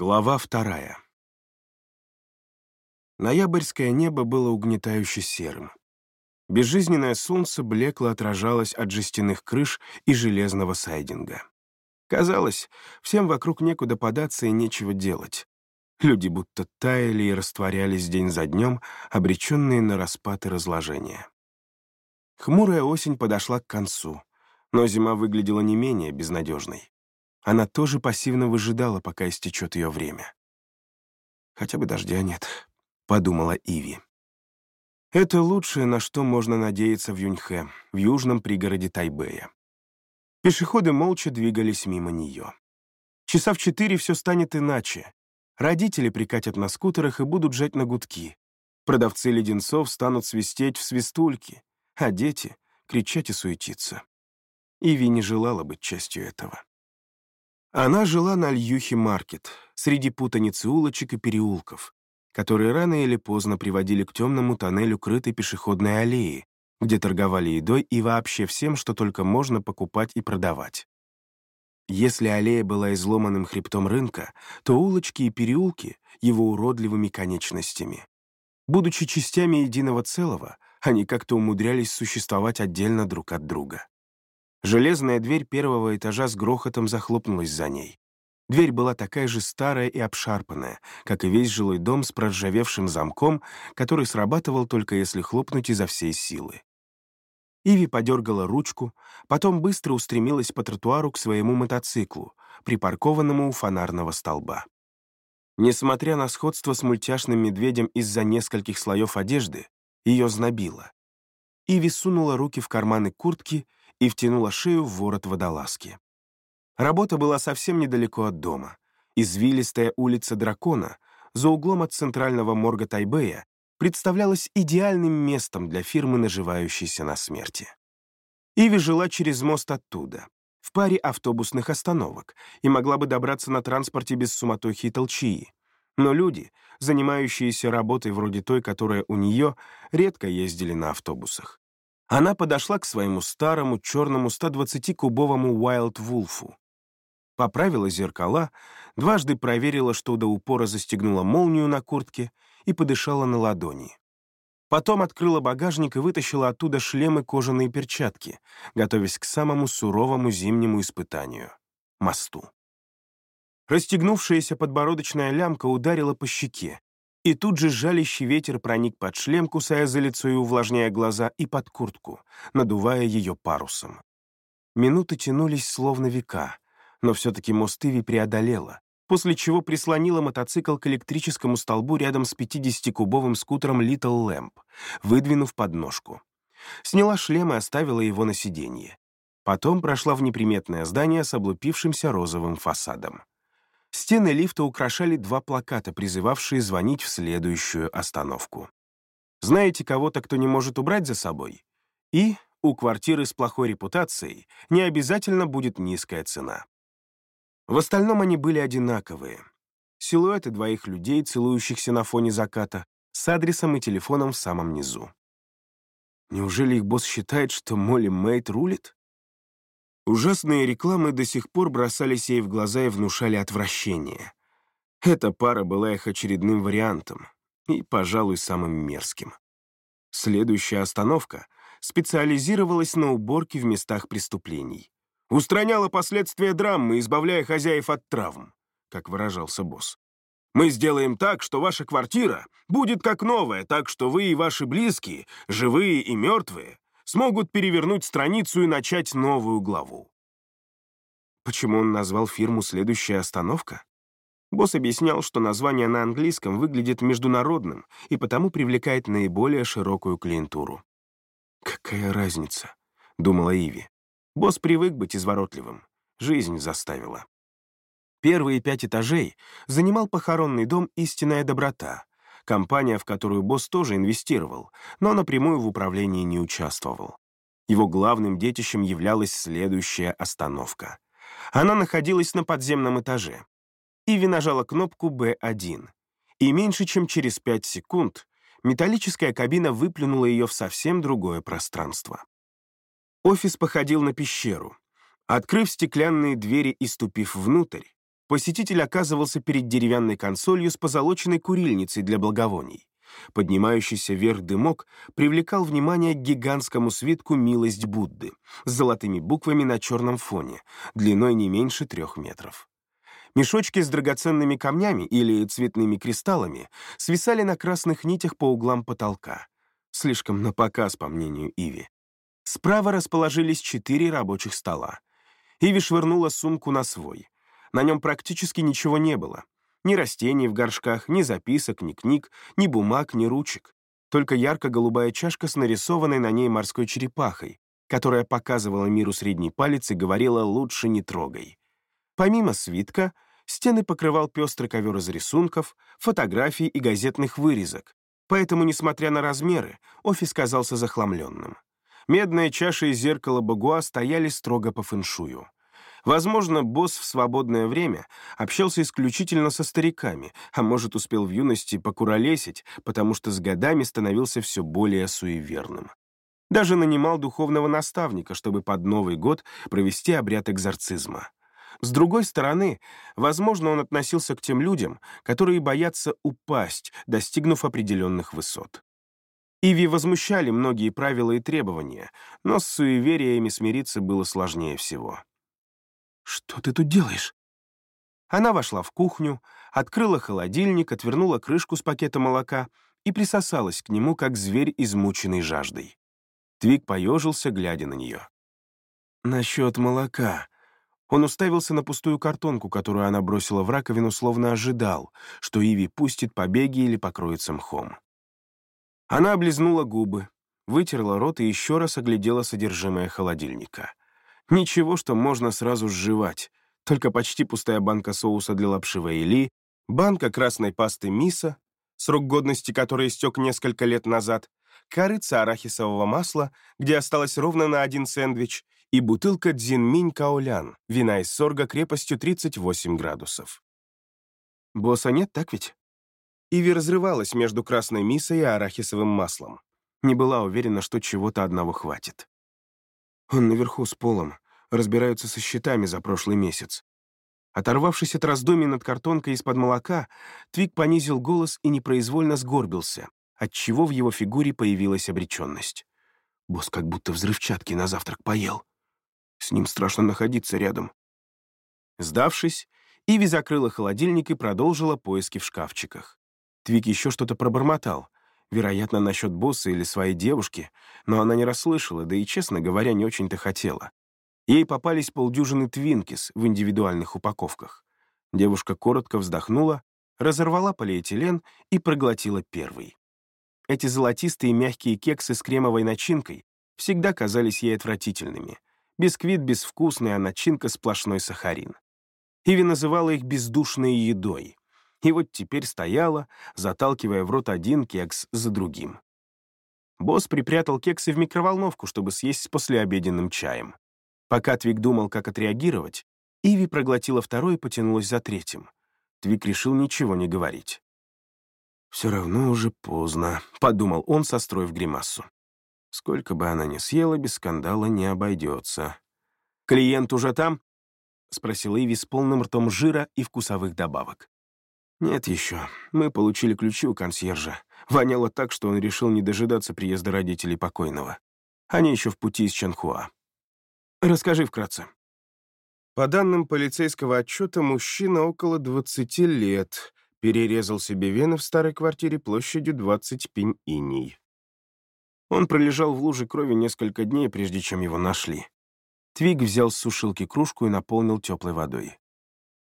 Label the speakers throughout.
Speaker 1: Глава вторая. Ноябрьское небо было угнетающе серым. Безжизненное солнце блекло отражалось от жестяных крыш и железного сайдинга. Казалось, всем вокруг некуда податься и нечего делать. Люди будто таяли и растворялись день за днем, обреченные на распад и разложение. Хмурая осень подошла к концу, но зима выглядела не менее безнадежной. Она тоже пассивно выжидала, пока истечет ее время. «Хотя бы дождя нет», — подумала Иви. Это лучшее, на что можно надеяться в Юньхэ, в южном пригороде Тайбэя. Пешеходы молча двигались мимо нее. Часа в четыре все станет иначе. Родители прикатят на скутерах и будут жать на гудки. Продавцы леденцов станут свистеть в свистульки, а дети — кричать и суетиться. Иви не желала быть частью этого. Она жила на Льюхи-маркет, среди путаницы улочек и переулков, которые рано или поздно приводили к темному тоннелю крытой пешеходной аллеи, где торговали едой и вообще всем, что только можно покупать и продавать. Если аллея была изломанным хребтом рынка, то улочки и переулки — его уродливыми конечностями. Будучи частями единого целого, они как-то умудрялись существовать отдельно друг от друга. Железная дверь первого этажа с грохотом захлопнулась за ней. Дверь была такая же старая и обшарпанная, как и весь жилой дом с проржавевшим замком, который срабатывал только если хлопнуть изо всей силы. Иви подергала ручку, потом быстро устремилась по тротуару к своему мотоциклу, припаркованному у фонарного столба. Несмотря на сходство с мультяшным медведем из-за нескольких слоев одежды, ее знобило. Иви сунула руки в карманы куртки и втянула шею в ворот водолазки. Работа была совсем недалеко от дома. Извилистая улица Дракона, за углом от центрального морга Тайбэя, представлялась идеальным местом для фирмы, наживающейся на смерти. Иви жила через мост оттуда, в паре автобусных остановок, и могла бы добраться на транспорте без суматохи и толчии. Но люди, занимающиеся работой вроде той, которая у нее, редко ездили на автобусах. Она подошла к своему старому черному 120-кубовому Wild Wolf'у поправила зеркала, дважды проверила, что до упора застегнула молнию на куртке и подышала на ладони. Потом открыла багажник и вытащила оттуда шлемы кожаные перчатки, готовясь к самому суровому зимнему испытанию — мосту. Расстегнувшаяся подбородочная лямка ударила по щеке, и тут же жалящий ветер проник под шлем, кусая за лицо и увлажняя глаза, и под куртку, надувая ее парусом. Минуты тянулись словно века — но все-таки мост Иви преодолела, после чего прислонила мотоцикл к электрическому столбу рядом с 50-кубовым скутером Little Lamp, выдвинув подножку. Сняла шлем и оставила его на сиденье. Потом прошла в неприметное здание с облупившимся розовым фасадом. Стены лифта украшали два плаката, призывавшие звонить в следующую остановку. Знаете кого-то, кто не может убрать за собой? И у квартиры с плохой репутацией не обязательно будет низкая цена. В остальном они были одинаковые. Силуэты двоих людей, целующихся на фоне заката, с адресом и телефоном в самом низу. Неужели их босс считает, что Молли Мэйд рулит? Ужасные рекламы до сих пор бросались ей в глаза и внушали отвращение. Эта пара была их очередным вариантом и, пожалуй, самым мерзким. Следующая остановка специализировалась на уборке в местах преступлений устраняла последствия драмы, избавляя хозяев от травм, как выражался босс. Мы сделаем так, что ваша квартира будет как новая, так что вы и ваши близкие, живые и мертвые, смогут перевернуть страницу и начать новую главу. Почему он назвал фирму «Следующая остановка»? Босс объяснял, что название на английском выглядит международным и потому привлекает наиболее широкую клиентуру. «Какая разница?» — думала Иви. Босс привык быть изворотливым. Жизнь заставила. Первые пять этажей занимал похоронный дом «Истинная доброта», компания, в которую босс тоже инвестировал, но напрямую в управлении не участвовал. Его главным детищем являлась следующая остановка. Она находилась на подземном этаже. Иви нажала кнопку «Б1», и меньше чем через пять секунд металлическая кабина выплюнула ее в совсем другое пространство. Офис походил на пещеру. Открыв стеклянные двери и ступив внутрь, посетитель оказывался перед деревянной консолью с позолоченной курильницей для благовоний. Поднимающийся вверх дымок привлекал внимание к гигантскому свитку «Милость Будды» с золотыми буквами на черном фоне, длиной не меньше трех метров. Мешочки с драгоценными камнями или цветными кристаллами свисали на красных нитях по углам потолка. Слишком напоказ, по мнению Иви. Справа расположились четыре рабочих стола. Иви швырнула сумку на свой. На нем практически ничего не было. Ни растений в горшках, ни записок, ни книг, ни бумаг, ни ручек. Только ярко-голубая чашка с нарисованной на ней морской черепахой, которая показывала миру средний палец и говорила «лучше не трогай». Помимо свитка, стены покрывал пестрый ковер из рисунков, фотографий и газетных вырезок, поэтому, несмотря на размеры, офис казался захламленным. Медная чаша и зеркало Багуа стояли строго по фэншую. Возможно, босс в свободное время общался исключительно со стариками, а может, успел в юности покуролесить, потому что с годами становился все более суеверным. Даже нанимал духовного наставника, чтобы под Новый год провести обряд экзорцизма. С другой стороны, возможно, он относился к тем людям, которые боятся упасть, достигнув определенных высот. Иви возмущали многие правила и требования, но с суевериями смириться было сложнее всего. «Что ты тут делаешь?» Она вошла в кухню, открыла холодильник, отвернула крышку с пакета молока и присосалась к нему, как зверь, измученный жаждой. Твик поежился, глядя на нее. «Насчет молока». Он уставился на пустую картонку, которую она бросила в раковину, словно ожидал, что Иви пустит побеги или покроется мхом. Она облизнула губы, вытерла рот и еще раз оглядела содержимое холодильника. Ничего, что можно сразу сживать. Только почти пустая банка соуса для лапши ваили, банка красной пасты миса, срок годности которой истек несколько лет назад, корыца арахисового масла, где осталось ровно на один сэндвич, и бутылка дзинминь каолян, вина из сорга крепостью 38 градусов. Босса нет, так ведь? Иви разрывалась между красной мисой и арахисовым маслом. Не была уверена, что чего-то одного хватит. Он наверху с полом, разбираются со счетами за прошлый месяц. Оторвавшись от раздумий над картонкой из-под молока, Твик понизил голос и непроизвольно сгорбился, отчего в его фигуре появилась обреченность. Босс как будто взрывчатки на завтрак поел. С ним страшно находиться рядом. Сдавшись, Иви закрыла холодильник и продолжила поиски в шкафчиках. Твик еще что-то пробормотал, вероятно, насчет босса или своей девушки, но она не расслышала, да и, честно говоря, не очень-то хотела. Ей попались полдюжины твинкис в индивидуальных упаковках. Девушка коротко вздохнула, разорвала полиэтилен и проглотила первый. Эти золотистые мягкие кексы с кремовой начинкой всегда казались ей отвратительными. Бисквит безвкусный, а начинка сплошной сахарин. Иви называла их бездушной едой и вот теперь стояла, заталкивая в рот один кекс за другим. Босс припрятал кексы в микроволновку, чтобы съесть с послеобеденным чаем. Пока Твик думал, как отреагировать, Иви проглотила второй и потянулась за третьим. Твик решил ничего не говорить. «Все равно уже поздно», — подумал он, состроив гримасу. «Сколько бы она ни съела, без скандала не обойдется». «Клиент уже там?» — спросил Иви с полным ртом жира и вкусовых добавок. «Нет еще. Мы получили ключи у консьержа. Воняло так, что он решил не дожидаться приезда родителей покойного. Они еще в пути из Чанхуа. Расскажи вкратце». По данным полицейского отчета, мужчина около 20 лет перерезал себе вены в старой квартире площадью 20 пинь иней. Он пролежал в луже крови несколько дней, прежде чем его нашли. Твиг взял с сушилки кружку и наполнил теплой водой.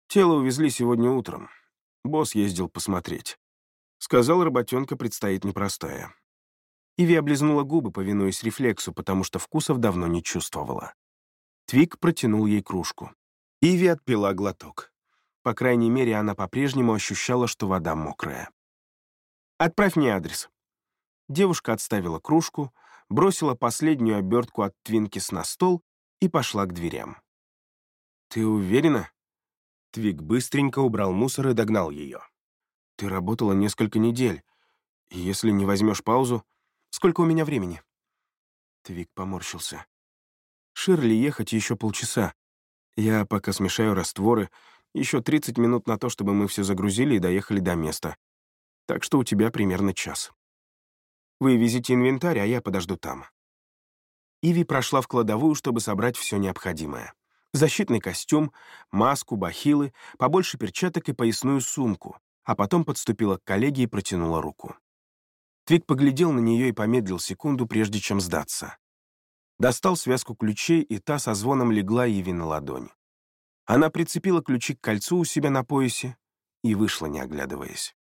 Speaker 1: Тело увезли сегодня утром. Босс ездил посмотреть. Сказал, работенка предстоит непростая. Иви облизнула губы, повинуясь рефлексу, потому что вкусов давно не чувствовала. Твик протянул ей кружку. Иви отпила глоток. По крайней мере, она по-прежнему ощущала, что вода мокрая. «Отправь мне адрес». Девушка отставила кружку, бросила последнюю обертку от Твинкис на стол и пошла к дверям. «Ты уверена?» Твик быстренько убрал мусор и догнал ее. «Ты работала несколько недель. Если не возьмешь паузу, сколько у меня времени?» Твик поморщился. «Ширли ехать еще полчаса. Я пока смешаю растворы. Еще 30 минут на то, чтобы мы все загрузили и доехали до места. Так что у тебя примерно час. Вы везите инвентарь, а я подожду там». Иви прошла в кладовую, чтобы собрать все необходимое. Защитный костюм, маску, бахилы, побольше перчаток и поясную сумку, а потом подступила к коллеге и протянула руку. Твик поглядел на нее и помедлил секунду, прежде чем сдаться. Достал связку ключей, и та со звоном легла Иви на ладонь. Она прицепила ключи к кольцу у себя на поясе и вышла, не оглядываясь.